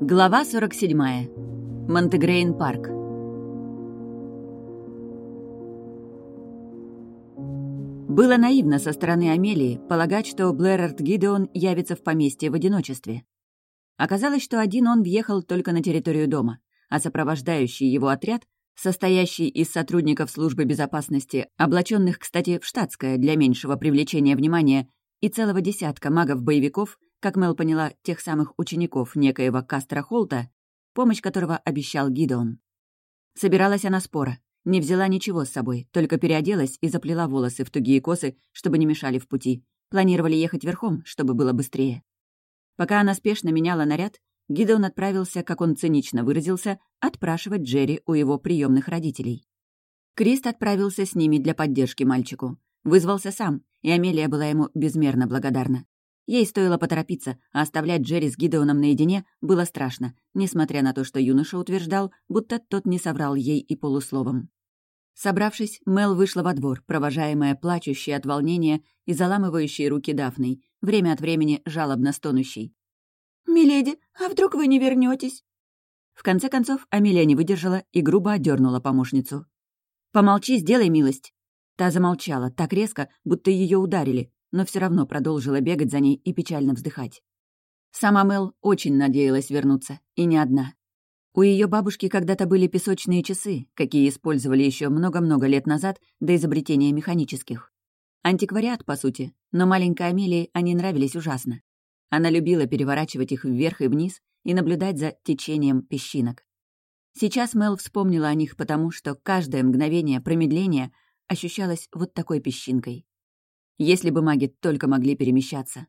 Глава 47. Монтегрейн парк. Было наивно со стороны Амелии полагать, что Блэрард Гидеон явится в поместье в одиночестве. Оказалось, что один он въехал только на территорию дома, а сопровождающий его отряд, состоящий из сотрудников службы безопасности, облаченных, кстати, в штатское для меньшего привлечения внимания, и целого десятка магов-боевиков, как Мел поняла, тех самых учеников некоего Кастра Холта, помощь которого обещал Гидеон. Собиралась она спора, не взяла ничего с собой, только переоделась и заплела волосы в тугие косы, чтобы не мешали в пути. Планировали ехать верхом, чтобы было быстрее. Пока она спешно меняла наряд, Гидеон отправился, как он цинично выразился, отпрашивать Джерри у его приемных родителей. Крист отправился с ними для поддержки мальчику. Вызвался сам, и Амелия была ему безмерно благодарна. Ей стоило поторопиться, а оставлять Джерри с Гидеоном наедине было страшно, несмотря на то, что юноша утверждал, будто тот не соврал ей и полусловом. Собравшись, Мел вышла во двор, провожаемая плачущей от волнения и заламывающей руки Дафной, время от времени жалобно стонущей. «Миледи, а вдруг вы не вернетесь? В конце концов, Амелия не выдержала и грубо одернула помощницу. «Помолчи, сделай милость!» Та замолчала так резко, будто ее ударили, но все равно продолжила бегать за ней и печально вздыхать. Сама Мел очень надеялась вернуться, и не одна. У ее бабушки когда-то были песочные часы, какие использовали еще много-много лет назад до изобретения механических. Антиквариат, по сути, но маленькой Амелии они нравились ужасно. Она любила переворачивать их вверх и вниз и наблюдать за течением песчинок. Сейчас Мел вспомнила о них потому, что каждое мгновение промедления ощущалось вот такой песчинкой. Если бы маги только могли перемещаться.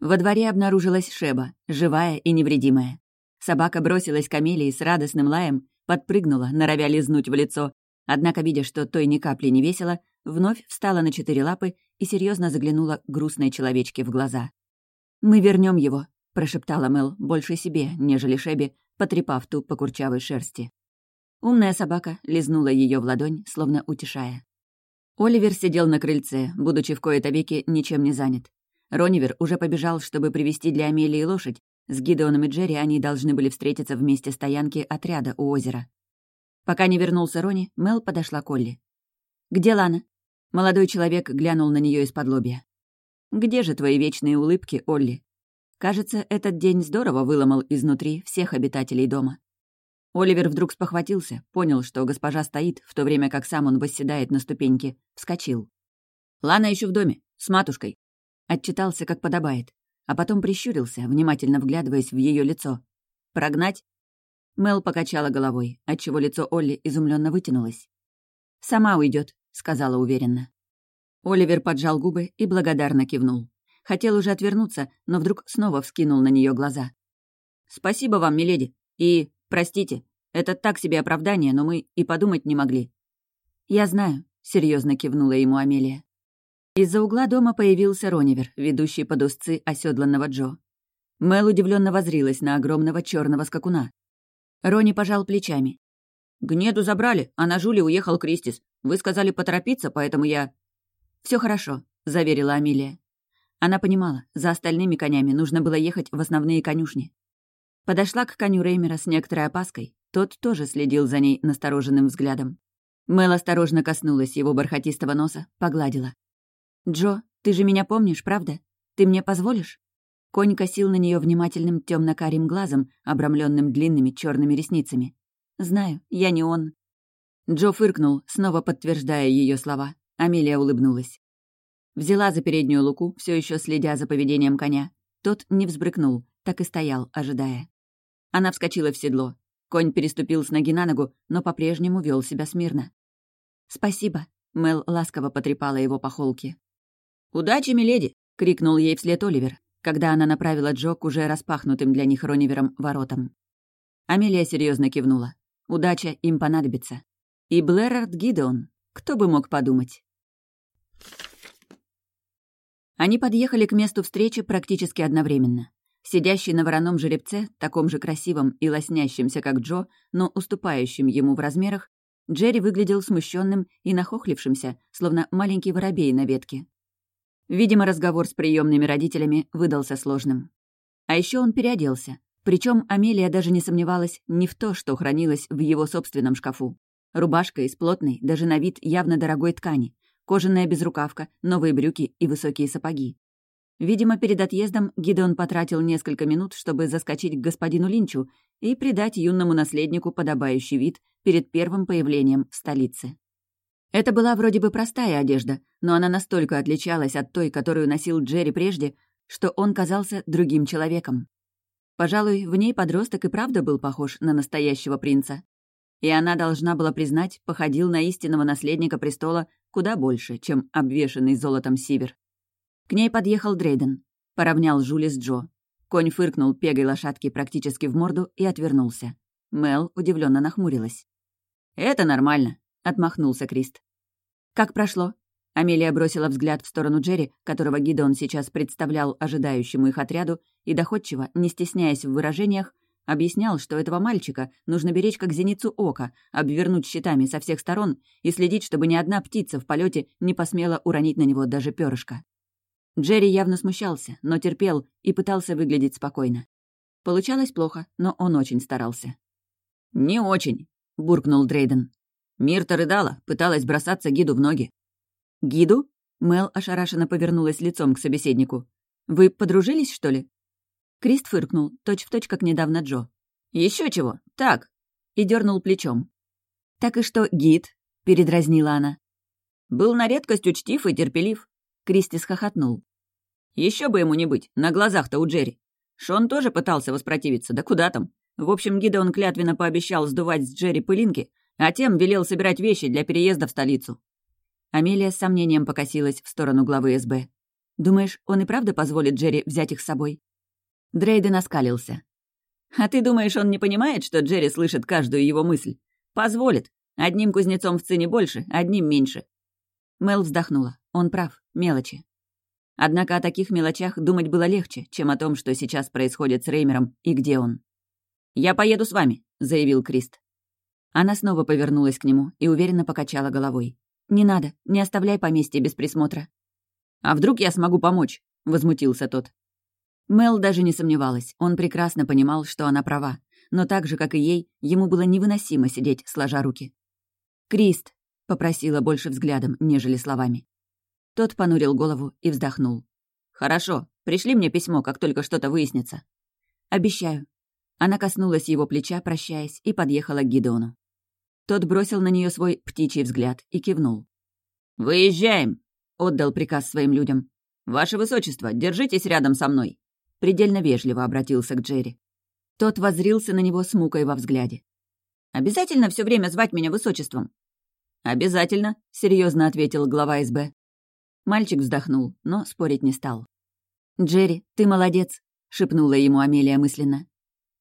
Во дворе обнаружилась Шеба, живая и невредимая. Собака бросилась к Амелии с радостным лаем, подпрыгнула, норовя лизнуть в лицо, однако, видя, что той ни капли не весело, вновь встала на четыре лапы и серьезно заглянула грустной человечке в глаза. «Мы вернем его», — прошептала Мел больше себе, нежели Шеби, потрепав ту по курчавой шерсти. Умная собака лизнула ее в ладонь, словно утешая. Оливер сидел на крыльце, будучи в кои-то веки ничем не занят. Ронивер уже побежал, чтобы привести для Амелии лошадь. С Гидеоном и Джерри они должны были встретиться в месте стоянки отряда у озера. Пока не вернулся Рони, Мел подошла к Олли. «Где Лана?» Молодой человек глянул на нее из-под лобья. «Где же твои вечные улыбки, Олли?» Кажется, этот день здорово выломал изнутри всех обитателей дома. Оливер вдруг спохватился, понял, что госпожа стоит, в то время как сам он восседает на ступеньке, вскочил. «Лана еще в доме, с матушкой», — отчитался, как подобает, а потом прищурился, внимательно вглядываясь в ее лицо. «Прогнать?» Мел покачала головой, отчего лицо Олли изумленно вытянулось. «Сама уйдет, сказала уверенно. Оливер поджал губы и благодарно кивнул. Хотел уже отвернуться, но вдруг снова вскинул на нее глаза. «Спасибо вам, миледи, и Простите, это так себе оправдание, но мы и подумать не могли». «Я знаю», — серьезно кивнула ему Амелия. Из-за угла дома появился Ронивер, ведущий под узцы оседланного Джо. Мел удивленно возрилась на огромного черного скакуна. Рони пожал плечами. «Гнеду забрали, а на Жуле уехал Кристис. Вы сказали поторопиться, поэтому я...» Все хорошо», — заверила Амелия. Она понимала, за остальными конями нужно было ехать в основные конюшни. Подошла к коню Реймера с некоторой опаской. Тот тоже следил за ней настороженным взглядом. Мэл осторожно коснулась его бархатистого носа, погладила. «Джо, ты же меня помнишь, правда? Ты мне позволишь?» Конь косил на нее внимательным темно карим глазом, обрамленным длинными черными ресницами. «Знаю, я не он». Джо фыркнул, снова подтверждая ее слова. Амелия улыбнулась. Взяла за переднюю луку, все еще следя за поведением коня. Тот не взбрыкнул, так и стоял, ожидая. Она вскочила в седло. Конь переступил с ноги на ногу, но по-прежнему вел себя смирно. «Спасибо», — Мел ласково потрепала его по холке. «Удачи, миледи!» — крикнул ей вслед Оливер, когда она направила Джо к уже распахнутым для них Ронивером воротам. Амелия серьезно кивнула. Удача им понадобится. И Блэрард Гидеон, кто бы мог подумать. Они подъехали к месту встречи практически одновременно. Сидящий на вороном жеребце, таком же красивом и лоснящемся, как Джо, но уступающим ему в размерах, Джерри выглядел смущенным и нахохлившимся, словно маленький воробей на ветке. Видимо, разговор с приемными родителями выдался сложным. А еще он переоделся. Причем Амелия даже не сомневалась ни в то, что хранилось в его собственном шкафу. Рубашка из плотной, даже на вид явно дорогой ткани, кожаная безрукавка, новые брюки и высокие сапоги. Видимо, перед отъездом Гидеон потратил несколько минут, чтобы заскочить к господину Линчу и придать юному наследнику подобающий вид перед первым появлением в столице. Это была вроде бы простая одежда, но она настолько отличалась от той, которую носил Джерри прежде, что он казался другим человеком. Пожалуй, в ней подросток и правда был похож на настоящего принца. И она должна была признать, походил на истинного наследника престола куда больше, чем обвешанный золотом сивер. К ней подъехал Дрейден. Поравнял Жули с Джо. Конь фыркнул пегой лошадки практически в морду и отвернулся. Мел удивленно нахмурилась. «Это нормально», — отмахнулся Крист. «Как прошло?» Амелия бросила взгляд в сторону Джерри, которого Гидеон сейчас представлял ожидающему их отряду, и доходчиво, не стесняясь в выражениях, объяснял, что этого мальчика нужно беречь как зеницу ока, обвернуть щитами со всех сторон и следить, чтобы ни одна птица в полете не посмела уронить на него даже перышко. Джерри явно смущался, но терпел и пытался выглядеть спокойно. Получалось плохо, но он очень старался. «Не очень», — буркнул Дрейден. Мирта рыдала, пыталась бросаться гиду в ноги. «Гиду?» — Мел ошарашенно повернулась лицом к собеседнику. «Вы подружились, что ли?» Крист фыркнул, точь-в-точь, как недавно Джо. Еще чего? Так!» И дернул плечом. «Так и что, гид?» — передразнила она. «Был на редкость учтив и терпелив. Кристис хохотнул. Еще бы ему не быть, на глазах-то у Джерри. Шон тоже пытался воспротивиться, да куда там. В общем, Гидеон клятвенно пообещал сдувать с Джерри пылинки, а тем велел собирать вещи для переезда в столицу. Амелия с сомнением покосилась в сторону главы СБ. «Думаешь, он и правда позволит Джерри взять их с собой?» Дрейден оскалился. «А ты думаешь, он не понимает, что Джерри слышит каждую его мысль? Позволит. Одним кузнецом в цене больше, одним меньше». Мел вздохнула. Он прав, мелочи. Однако о таких мелочах думать было легче, чем о том, что сейчас происходит с Реймером и где он. «Я поеду с вами», — заявил Крист. Она снова повернулась к нему и уверенно покачала головой. «Не надо, не оставляй поместье без присмотра». «А вдруг я смогу помочь?» — возмутился тот. Мел даже не сомневалась, он прекрасно понимал, что она права, но так же, как и ей, ему было невыносимо сидеть, сложа руки. «Крист», — попросила больше взглядом, нежели словами. Тот понурил голову и вздохнул. «Хорошо, пришли мне письмо, как только что-то выяснится». «Обещаю». Она коснулась его плеча, прощаясь, и подъехала к Гидеону. Тот бросил на нее свой птичий взгляд и кивнул. «Выезжаем!» — отдал приказ своим людям. «Ваше Высочество, держитесь рядом со мной!» Предельно вежливо обратился к Джерри. Тот возрился на него с мукой во взгляде. «Обязательно все время звать меня Высочеством?» «Обязательно», — серьезно ответил глава СБ. Мальчик вздохнул, но спорить не стал. «Джерри, ты молодец», — шепнула ему Амелия мысленно.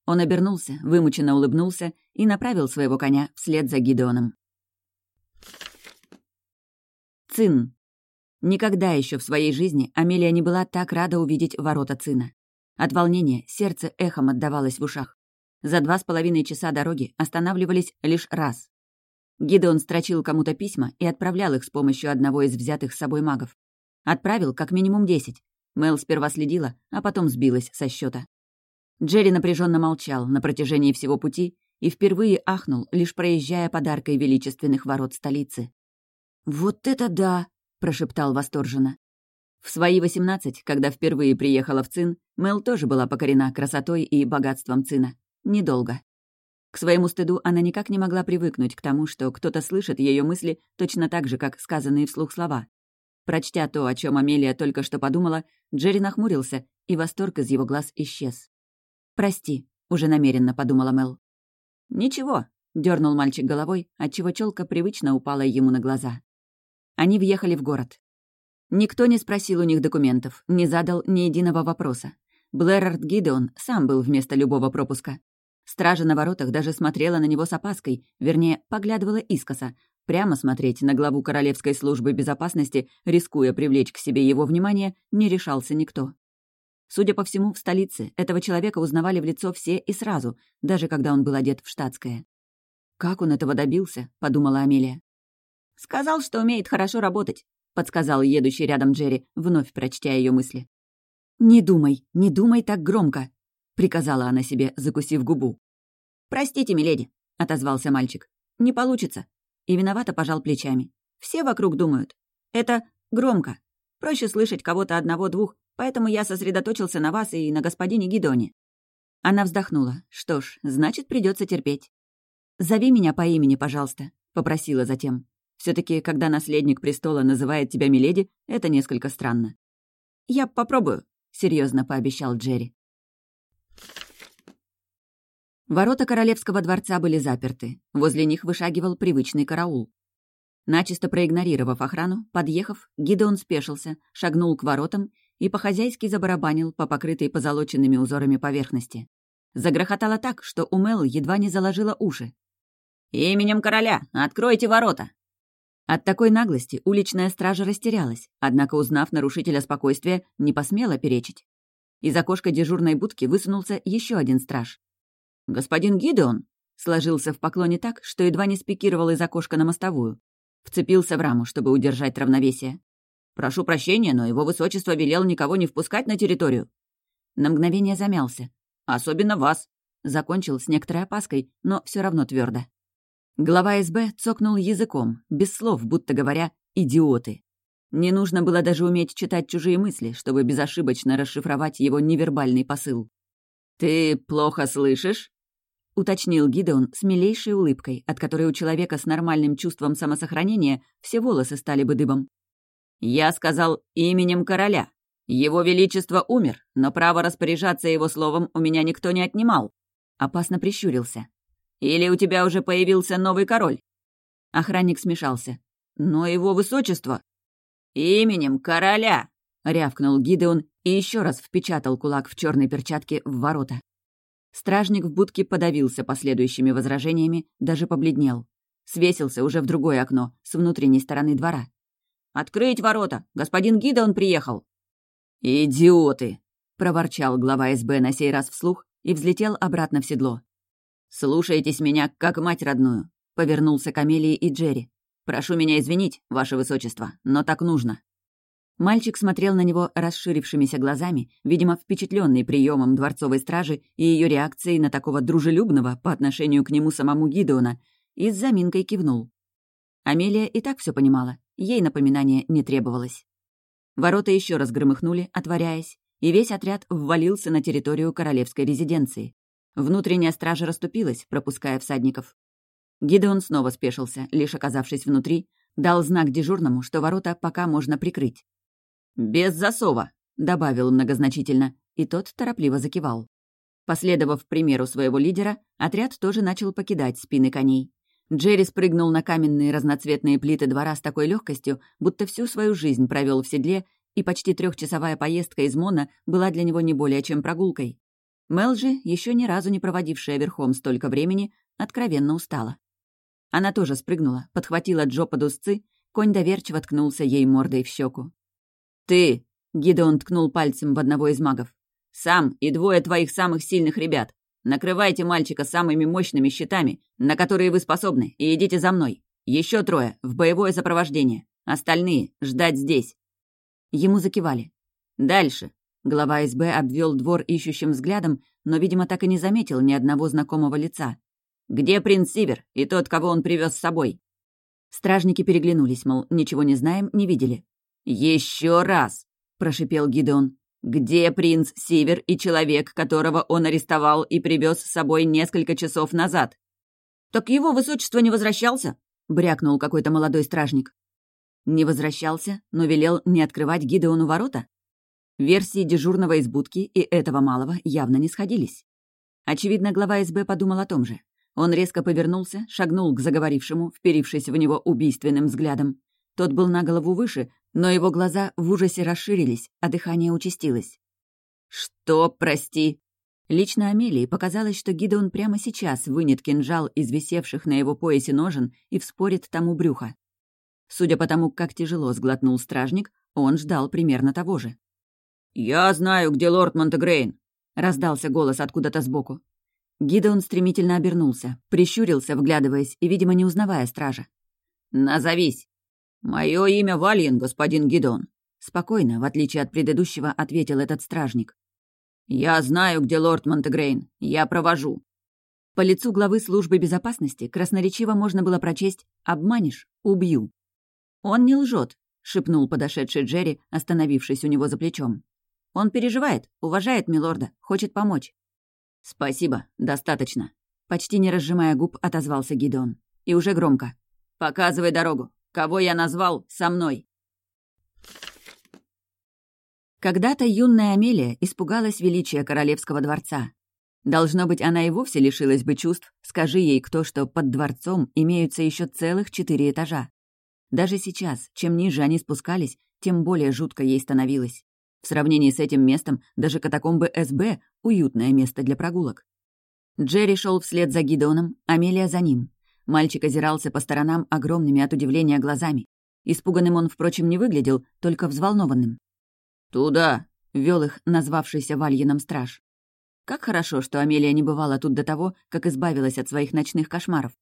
Он обернулся, вымученно улыбнулся и направил своего коня вслед за Гидеоном. Цин. Никогда еще в своей жизни Амелия не была так рада увидеть ворота Цина. От волнения сердце эхом отдавалось в ушах. За два с половиной часа дороги останавливались лишь раз. Гидеон строчил кому-то письма и отправлял их с помощью одного из взятых с собой магов. Отправил как минимум десять. Мэл сперва следила, а потом сбилась со счета. Джерри напряженно молчал на протяжении всего пути и впервые ахнул, лишь проезжая подаркой величественных ворот столицы. «Вот это да!» — прошептал восторженно. В свои восемнадцать, когда впервые приехала в Цин, Мэл тоже была покорена красотой и богатством Цина. Недолго. К своему стыду она никак не могла привыкнуть к тому, что кто-то слышит ее мысли точно так же, как сказанные вслух слова. Прочтя то, о чем Амелия только что подумала, Джерри нахмурился, и восторг из его глаз исчез. «Прости», — уже намеренно подумала Мел. «Ничего», — дернул мальчик головой, отчего челка привычно упала ему на глаза. Они въехали в город. Никто не спросил у них документов, не задал ни единого вопроса. Блэрард Гидеон сам был вместо любого пропуска. Стража на воротах даже смотрела на него с опаской, вернее, поглядывала искоса. Прямо смотреть на главу Королевской службы безопасности, рискуя привлечь к себе его внимание, не решался никто. Судя по всему, в столице этого человека узнавали в лицо все и сразу, даже когда он был одет в штатское. «Как он этого добился?» — подумала Амелия. «Сказал, что умеет хорошо работать», — подсказал едущий рядом Джерри, вновь прочтя ее мысли. «Не думай, не думай так громко», — приказала она себе, закусив губу. «Простите, миледи», — отозвался мальчик. «Не получится». И виновато пожал плечами. «Все вокруг думают. Это громко. Проще слышать кого-то одного-двух, поэтому я сосредоточился на вас и на господине Гидоне». Она вздохнула. «Что ж, значит, придется терпеть». «Зови меня по имени, пожалуйста», — попросила затем все таки когда наследник престола называет тебя миледи, это несколько странно. «Я попробую», — серьезно пообещал Джерри. Ворота королевского дворца были заперты. Возле них вышагивал привычный караул. Начисто проигнорировав охрану, подъехав, Гидеон спешился, шагнул к воротам и по-хозяйски забарабанил по покрытой позолоченными узорами поверхности. Загрохотало так, что у Мел едва не заложило уши. «Именем короля! Откройте ворота!» От такой наглости уличная стража растерялась, однако, узнав нарушителя спокойствия, не посмела перечить. Из окошка дежурной будки высунулся еще один страж. «Господин Гидеон!» сложился в поклоне так, что едва не спикировал из окошка на мостовую. Вцепился в раму, чтобы удержать равновесие. «Прошу прощения, но его высочество велел никого не впускать на территорию». На мгновение замялся. «Особенно вас», — закончил с некоторой опаской, но все равно твердо. Глава СБ цокнул языком, без слов, будто говоря «идиоты». Не нужно было даже уметь читать чужие мысли, чтобы безошибочно расшифровать его невербальный посыл. «Ты плохо слышишь?» — уточнил Гидеон с милейшей улыбкой, от которой у человека с нормальным чувством самосохранения все волосы стали бы дыбом. «Я сказал именем короля. Его Величество умер, но право распоряжаться его словом у меня никто не отнимал». Опасно прищурился. Или у тебя уже появился новый король?» Охранник смешался. «Но его высочество...» «Именем короля!» — рявкнул Гидеон и еще раз впечатал кулак в черной перчатке в ворота. Стражник в будке подавился последующими возражениями, даже побледнел. Свесился уже в другое окно, с внутренней стороны двора. «Открыть ворота! Господин Гидеон приехал!» «Идиоты!» — проворчал глава СБ на сей раз вслух и взлетел обратно в седло. «Слушайтесь меня, как мать родную», — повернулся к Амелии и Джерри. «Прошу меня извинить, ваше высочество, но так нужно». Мальчик смотрел на него расширившимися глазами, видимо, впечатленный приемом дворцовой стражи и ее реакцией на такого дружелюбного по отношению к нему самому Гидеона, и с заминкой кивнул. Амелия и так все понимала, ей напоминания не требовалось. Ворота еще раз громыхнули, отворяясь, и весь отряд ввалился на территорию королевской резиденции. Внутренняя стража расступилась, пропуская всадников. Гидеон снова спешился, лишь оказавшись внутри, дал знак дежурному, что ворота пока можно прикрыть. «Без засова», — добавил многозначительно, и тот торопливо закивал. Последовав примеру своего лидера, отряд тоже начал покидать спины коней. Джерри спрыгнул на каменные разноцветные плиты двора с такой легкостью, будто всю свою жизнь провел в седле, и почти трехчасовая поездка из Мона была для него не более чем прогулкой. Мел же, еще ни разу не проводившая верхом столько времени, откровенно устала. Она тоже спрыгнула, подхватила Джо под узцы, конь доверчиво ткнулся ей мордой в щеку. «Ты!» — Гидеон ткнул пальцем в одного из магов. «Сам и двое твоих самых сильных ребят. Накрывайте мальчика самыми мощными щитами, на которые вы способны, и идите за мной. Еще трое, в боевое сопровождение. Остальные — ждать здесь». Ему закивали. «Дальше. Глава СБ обвел двор ищущим взглядом, но, видимо, так и не заметил ни одного знакомого лица. «Где принц Сивер и тот, кого он привез с собой?» Стражники переглянулись, мол, ничего не знаем, не видели. «Еще раз!» — прошипел Гидеон. «Где принц Сивер и человек, которого он арестовал и привез с собой несколько часов назад?» «Так его высочество не возвращался?» — брякнул какой-то молодой стражник. Не возвращался, но велел не открывать Гидеону ворота? Версии дежурного из будки и этого малого явно не сходились. Очевидно, глава СБ подумал о том же. Он резко повернулся, шагнул к заговорившему, вперившись в него убийственным взглядом. Тот был на голову выше, но его глаза в ужасе расширились, а дыхание участилось. «Что, прости?» Лично Амелии показалось, что Гидеон прямо сейчас вынет кинжал из висевших на его поясе ножен и вспорит тому брюхо. Судя по тому, как тяжело сглотнул стражник, он ждал примерно того же. «Я знаю, где лорд Монтегрейн!» — раздался голос откуда-то сбоку. Гидеон стремительно обернулся, прищурился, вглядываясь и, видимо, не узнавая стража. «Назовись!» «Мое имя Вальен, господин Гидон», — спокойно, в отличие от предыдущего, ответил этот стражник. «Я знаю, где лорд Монтегрейн. Я провожу». По лицу главы службы безопасности красноречиво можно было прочесть «Обманешь — убью». «Он не лжет», — шепнул подошедший Джерри, остановившись у него за плечом. «Он переживает, уважает милорда, хочет помочь». «Спасибо, достаточно», — почти не разжимая губ, отозвался Гидеон. И уже громко. «Показывай дорогу. Кого я назвал, со мной». Когда-то юная Амелия испугалась величия королевского дворца, Должно быть, она и вовсе лишилась бы чувств, скажи ей кто, что под дворцом имеются еще целых четыре этажа. Даже сейчас, чем ниже они спускались, тем более жутко ей становилось. В сравнении с этим местом даже катакомбы СБ — уютное место для прогулок. Джерри шел вслед за Гидоном, Амелия за ним. Мальчик озирался по сторонам огромными от удивления глазами. Испуганным он, впрочем, не выглядел, только взволнованным. «Туда!» — вел их назвавшийся Вальином страж. Как хорошо, что Амелия не бывала тут до того, как избавилась от своих ночных кошмаров.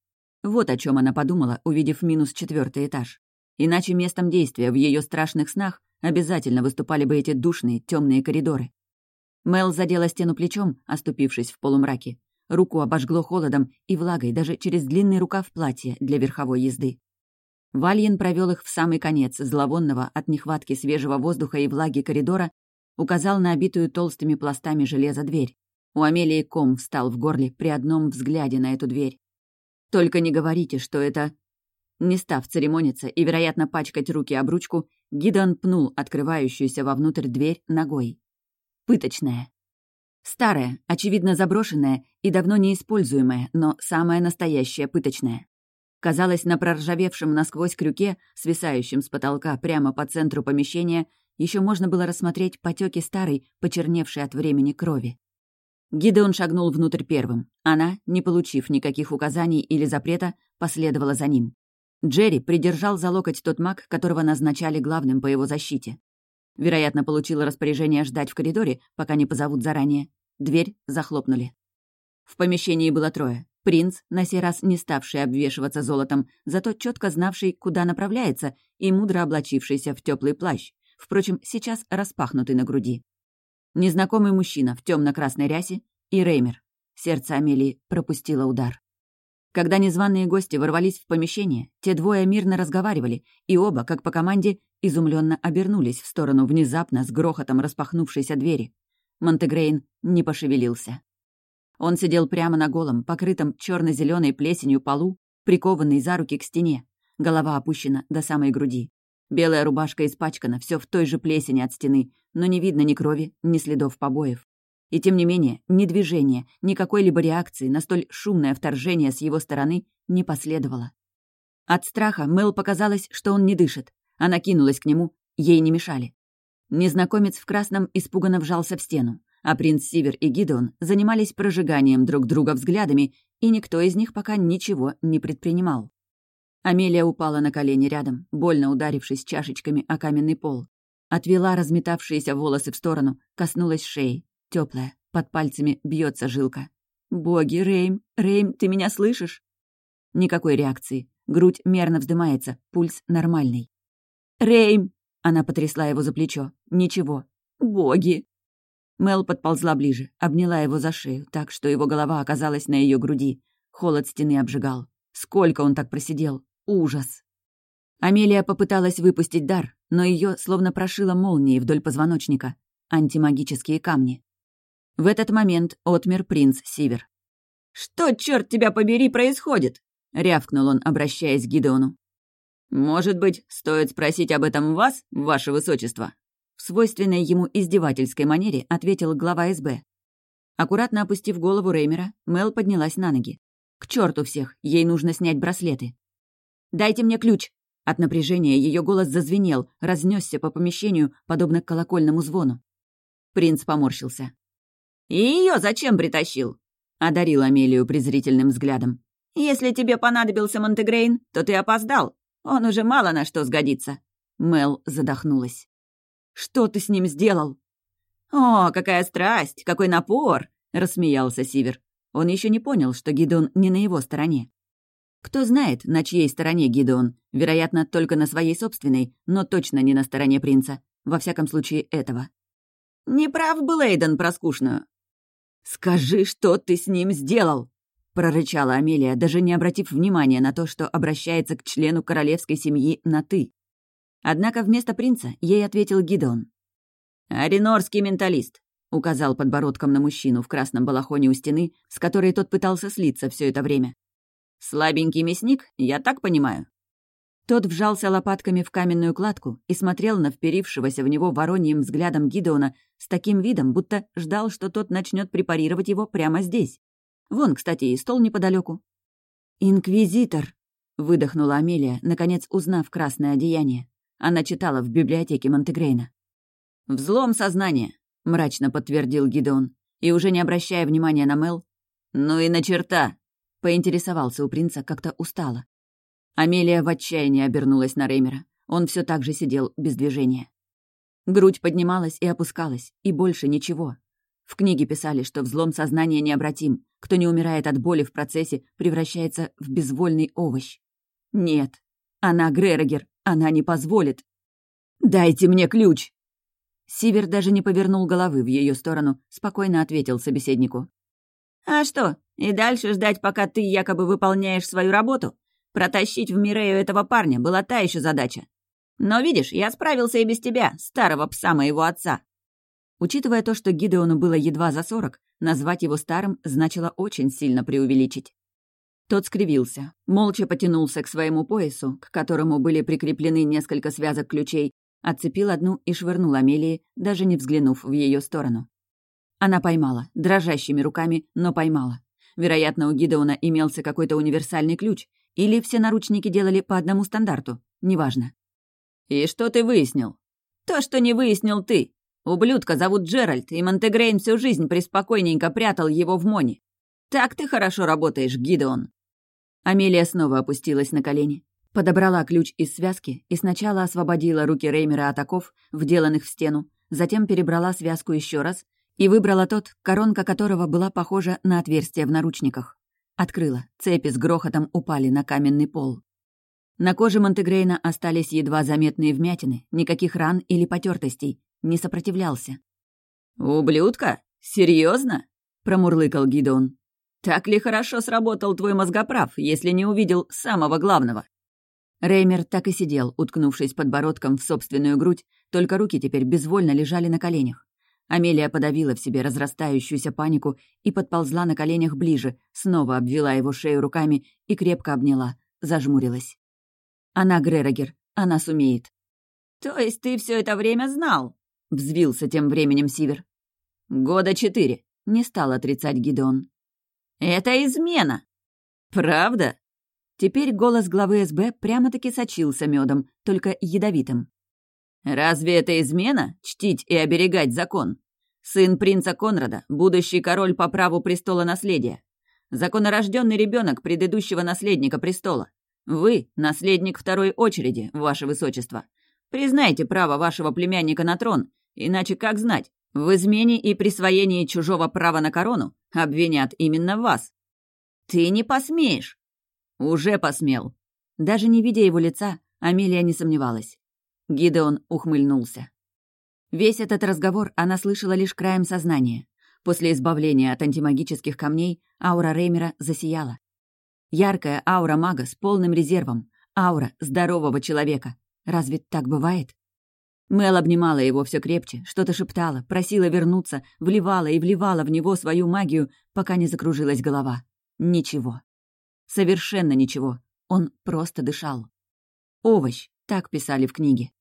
Вот о чем она подумала, увидев минус четвертый этаж. Иначе местом действия в ее страшных снах обязательно выступали бы эти душные темные коридоры. Мел задела стену плечом, оступившись в полумраке. Руку обожгло холодом и влагой даже через длинный рукав платья для верховой езды. Вальен провел их в самый конец зловонного от нехватки свежего воздуха и влаги коридора, указал на обитую толстыми пластами железа дверь. У Амелии ком встал в горле при одном взгляде на эту дверь. «Только не говорите, что это...» Не став церемониться и, вероятно, пачкать руки об ручку, Гидон пнул открывающуюся вовнутрь дверь ногой. Пыточная. Старая, очевидно заброшенная и давно неиспользуемая, но самая настоящая пыточная. Казалось, на проржавевшем насквозь крюке, свисающем с потолка прямо по центру помещения, еще можно было рассмотреть потеки старой, почерневшей от времени крови. Гидеон шагнул внутрь первым. Она, не получив никаких указаний или запрета, последовала за ним. Джерри придержал за локоть тот маг, которого назначали главным по его защите. Вероятно, получил распоряжение ждать в коридоре, пока не позовут заранее. Дверь захлопнули. В помещении было трое. Принц, на сей раз не ставший обвешиваться золотом, зато четко знавший, куда направляется, и мудро облачившийся в теплый плащ, впрочем, сейчас распахнутый на груди. Незнакомый мужчина в темно-красной рясе и Реймер. Сердце Амелии пропустило удар. Когда незваные гости ворвались в помещение, те двое мирно разговаривали, и оба, как по команде, изумленно обернулись в сторону внезапно с грохотом распахнувшейся двери. Монтегрейн не пошевелился. Он сидел прямо на голом, покрытом черно зеленой плесенью полу, прикованный за руки к стене, голова опущена до самой груди. Белая рубашка испачкана, все в той же плесени от стены, но не видно ни крови, ни следов побоев. И тем не менее, ни движения, ни какой-либо реакции на столь шумное вторжение с его стороны не последовало. От страха Мэл показалось, что он не дышит. Она кинулась к нему, ей не мешали. Незнакомец в красном испуганно вжался в стену, а принц Сивер и Гидеон занимались прожиганием друг друга взглядами, и никто из них пока ничего не предпринимал. Амелия упала на колени рядом, больно ударившись чашечками о каменный пол. Отвела разметавшиеся волосы в сторону, коснулась шеи. Теплая, под пальцами бьется жилка. «Боги, Рейм! Рейм, ты меня слышишь?» Никакой реакции. Грудь мерно вздымается, пульс нормальный. «Рейм!» — она потрясла его за плечо. «Ничего. Боги!» Мел подползла ближе, обняла его за шею, так что его голова оказалась на ее груди. Холод стены обжигал. Сколько он так просидел? Ужас. Амелия попыталась выпустить дар, но ее словно прошила молнией вдоль позвоночника. Антимагические камни. В этот момент отмер принц Сивер. «Что, черт тебя побери, происходит?» — рявкнул он, обращаясь к Гидеону. «Может быть, стоит спросить об этом вас, ваше высочество?» В свойственной ему издевательской манере ответил глава СБ. Аккуратно опустив голову Реймера, Мел поднялась на ноги. «К черту всех, ей нужно снять браслеты». «Дайте мне ключ!» От напряжения ее голос зазвенел, разнесся по помещению, подобно колокольному звону. Принц поморщился. «И ее зачем притащил?» — одарил Амелию презрительным взглядом. «Если тебе понадобился Монтегрейн, то ты опоздал. Он уже мало на что сгодится». Мел задохнулась. «Что ты с ним сделал?» «О, какая страсть, какой напор!» — рассмеялся Сивер. Он еще не понял, что Гидон не на его стороне. Кто знает, на чьей стороне Гидеон. Вероятно, только на своей собственной, но точно не на стороне принца. Во всяком случае, этого. «Не прав был Эйден про скучную». «Скажи, что ты с ним сделал?» — прорычала Амелия, даже не обратив внимания на то, что обращается к члену королевской семьи на «ты». Однако вместо принца ей ответил Гидеон. «Аринорский менталист», — указал подбородком на мужчину в красном балахоне у стены, с которой тот пытался слиться все это время. «Слабенький мясник, я так понимаю?» Тот вжался лопатками в каменную кладку и смотрел на вперившегося в него вороньим взглядом Гидеона с таким видом, будто ждал, что тот начнет препарировать его прямо здесь. Вон, кстати, и стол неподалеку. «Инквизитор!» — выдохнула Амелия, наконец узнав красное одеяние. Она читала в библиотеке Монтегрейна. «Взлом сознания», — мрачно подтвердил Гидеон, и уже не обращая внимания на Мел, «Ну и на черта!» Поинтересовался у принца как-то устало. Амелия в отчаянии обернулась на Реймера. Он все так же сидел без движения. Грудь поднималась и опускалась, и больше ничего. В книге писали, что взлом сознания необратим. Кто не умирает от боли в процессе, превращается в безвольный овощ. Нет. Она Грерогер. Она не позволит. «Дайте мне ключ!» Сивер даже не повернул головы в ее сторону, спокойно ответил собеседнику. «А что, и дальше ждать, пока ты якобы выполняешь свою работу? Протащить в Мирею этого парня была та еще задача. Но видишь, я справился и без тебя, старого пса моего отца». Учитывая то, что Гидеону было едва за сорок, назвать его старым значило очень сильно преувеличить. Тот скривился, молча потянулся к своему поясу, к которому были прикреплены несколько связок ключей, отцепил одну и швырнул Амелии, даже не взглянув в ее сторону. Она поймала, дрожащими руками, но поймала. Вероятно, у Гидеона имелся какой-то универсальный ключ, или все наручники делали по одному стандарту, неважно. «И что ты выяснил?» «То, что не выяснил ты. Ублюдка зовут Джеральд, и Монтегрейн всю жизнь преспокойненько прятал его в Моне. Так ты хорошо работаешь, Гидеон». Амелия снова опустилась на колени, подобрала ключ из связки и сначала освободила руки Реймера от оков, вделанных в стену, затем перебрала связку еще раз и выбрала тот, коронка которого была похожа на отверстие в наручниках. Открыла, цепи с грохотом упали на каменный пол. На коже Монтегрейна остались едва заметные вмятины, никаких ран или потертостей, не сопротивлялся. «Ублюдка? Серьезно? промурлыкал Гидеон. «Так ли хорошо сработал твой мозгоправ, если не увидел самого главного?» Реймер так и сидел, уткнувшись подбородком в собственную грудь, только руки теперь безвольно лежали на коленях. Амелия подавила в себе разрастающуюся панику и подползла на коленях ближе, снова обвела его шею руками и крепко обняла, зажмурилась. Она Грерогер, она сумеет. «То есть ты все это время знал?» — взвился тем временем Сивер. «Года четыре», — не стал отрицать Гидеон. «Это измена!» «Правда?» Теперь голос главы СБ прямо-таки сочился медом, только ядовитым. «Разве это измена — чтить и оберегать закон? Сын принца Конрада, будущий король по праву престола наследия. Законорожденный ребенок предыдущего наследника престола. Вы — наследник второй очереди, ваше высочество. Признайте право вашего племянника на трон, иначе как знать, в измене и присвоении чужого права на корону обвинят именно вас. Ты не посмеешь. Уже посмел. Даже не видя его лица, Амелия не сомневалась. Гидеон ухмыльнулся. Весь этот разговор она слышала лишь краем сознания. После избавления от антимагических камней аура Реймера засияла. Яркая аура мага с полным резервом, аура здорового человека. Разве так бывает? Мел обнимала его все крепче, что-то шептала, просила вернуться, вливала и вливала в него свою магию, пока не закружилась голова. Ничего. Совершенно ничего. Он просто дышал. Овощ, так писали в книге.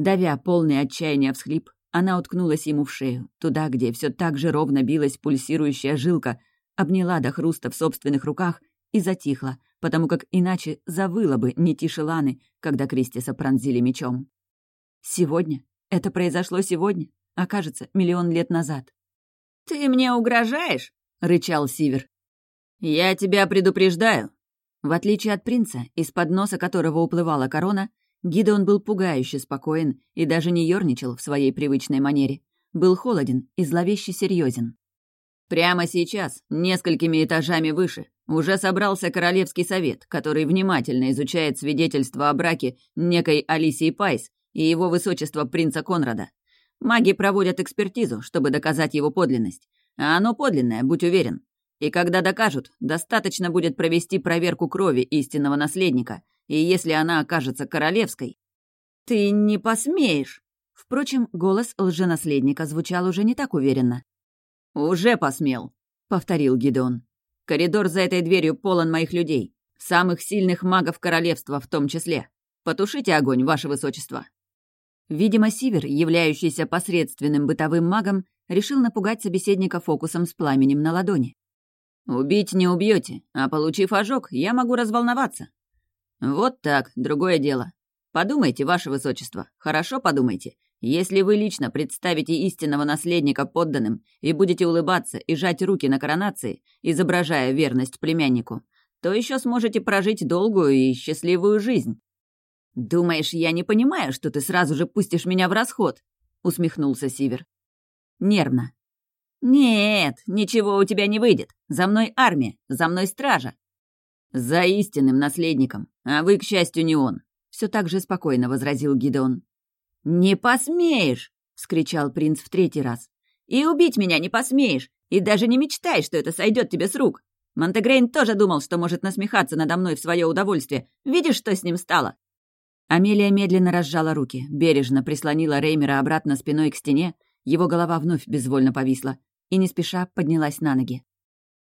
Давя полный отчаяния всхлип, она уткнулась ему в шею, туда, где все так же ровно билась пульсирующая жилка, обняла до хруста в собственных руках и затихла, потому как иначе завыла бы не тише Ланы, когда Кристиса пронзили мечом. Сегодня? Это произошло сегодня? А кажется, миллион лет назад. «Ты мне угрожаешь?» — рычал Сивер. «Я тебя предупреждаю». В отличие от принца, из-под носа которого уплывала корона, Гидеон был пугающе спокоен и даже не ерничал в своей привычной манере. Был холоден и зловеще серьезен. «Прямо сейчас, несколькими этажами выше, Уже собрался Королевский совет, который внимательно изучает свидетельство о браке некой Алисии Пайс и его высочества принца Конрада. Маги проводят экспертизу, чтобы доказать его подлинность. А оно подлинное, будь уверен. И когда докажут, достаточно будет провести проверку крови истинного наследника, и если она окажется королевской... «Ты не посмеешь!» Впрочем, голос лженаследника звучал уже не так уверенно. «Уже посмел», — повторил Гидеон. «Коридор за этой дверью полон моих людей, самых сильных магов королевства в том числе. Потушите огонь, ваше высочество». Видимо, Сивер, являющийся посредственным бытовым магом, решил напугать собеседника фокусом с пламенем на ладони. «Убить не убьете, а получив ожог, я могу разволноваться». «Вот так, другое дело. Подумайте, ваше высочество, хорошо подумайте. Если вы лично представите истинного наследника подданным и будете улыбаться и жать руки на коронации, изображая верность племяннику, то еще сможете прожить долгую и счастливую жизнь». «Думаешь, я не понимаю, что ты сразу же пустишь меня в расход?» — усмехнулся Сивер. Нервно. «Нет, ничего у тебя не выйдет. За мной армия, за мной стража». «За истинным наследником, а вы, к счастью, не он», — все так же спокойно возразил Гидеон. «Не посмеешь!» — вскричал принц в третий раз. «И убить меня не посмеешь, и даже не мечтай, что это сойдет тебе с рук. Монтегрейн тоже думал, что может насмехаться надо мной в свое удовольствие. Видишь, что с ним стало?» Амелия медленно разжала руки, бережно прислонила Реймера обратно спиной к стене, его голова вновь безвольно повисла, и не спеша поднялась на ноги.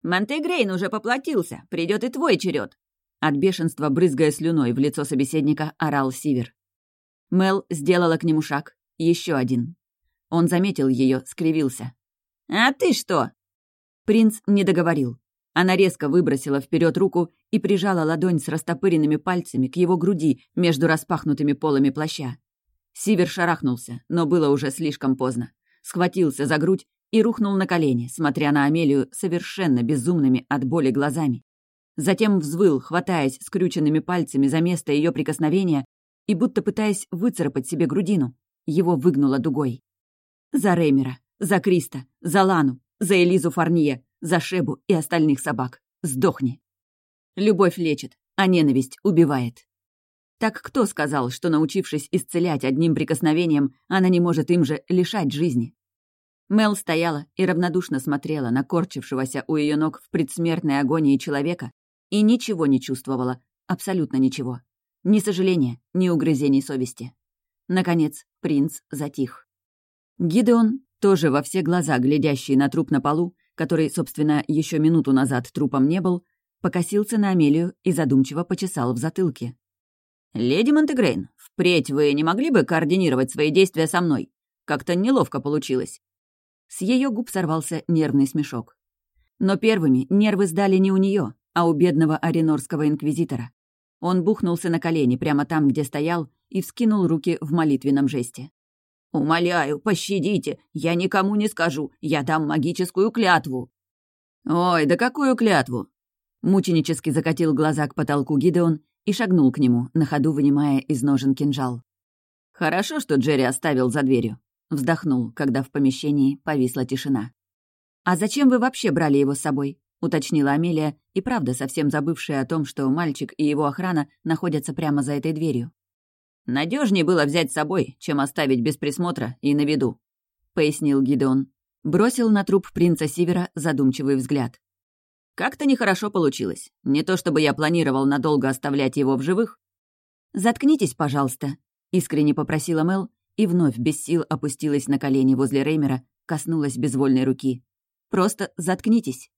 «Монтегрейн уже поплатился, придет и твой черед. От бешенства, брызгая слюной в лицо собеседника, орал Сивер. Мел сделала к нему шаг, еще один. Он заметил ее, скривился. «А ты что?» Принц не договорил. Она резко выбросила вперед руку и прижала ладонь с растопыренными пальцами к его груди между распахнутыми полами плаща. Сивер шарахнулся, но было уже слишком поздно. Схватился за грудь и рухнул на колени, смотря на Амелию совершенно безумными от боли глазами. Затем взвыл, хватаясь скрюченными пальцами за место ее прикосновения и будто пытаясь выцарапать себе грудину. Его выгнуло дугой. За Реймера, за Криста, за Лану, за Элизу Фарнье, за Шебу и остальных собак. Сдохни. Любовь лечит, а ненависть убивает. Так кто сказал, что, научившись исцелять одним прикосновением, она не может им же лишать жизни? Мел стояла и равнодушно смотрела на корчившегося у ее ног в предсмертной агонии человека и ничего не чувствовала, абсолютно ничего. Ни сожаления, ни угрызений совести. Наконец, принц затих. Гидеон, тоже во все глаза глядящий на труп на полу, который, собственно, еще минуту назад трупом не был, покосился на Амелию и задумчиво почесал в затылке. «Леди Монтегрейн, впредь вы не могли бы координировать свои действия со мной? Как-то неловко получилось». С ее губ сорвался нервный смешок. Но первыми нервы сдали не у нее, а у бедного аренорского инквизитора. Он бухнулся на колени прямо там, где стоял, и вскинул руки в молитвенном жесте. «Умоляю, пощадите, я никому не скажу, я дам магическую клятву». «Ой, да какую клятву?» Мученически закатил глаза к потолку Гидеон и шагнул к нему, на ходу вынимая из ножен кинжал. «Хорошо, что Джерри оставил за дверью», — вздохнул, когда в помещении повисла тишина. «А зачем вы вообще брали его с собой?» — уточнила Амелия, и правда совсем забывшая о том, что мальчик и его охрана находятся прямо за этой дверью. Надежнее было взять с собой, чем оставить без присмотра и на виду», — пояснил Гидеон. Бросил на труп принца Сивера задумчивый взгляд. Как-то нехорошо получилось. Не то чтобы я планировал надолго оставлять его в живых. «Заткнитесь, пожалуйста», — искренне попросила Мел и вновь без сил опустилась на колени возле Реймера, коснулась безвольной руки. «Просто заткнитесь».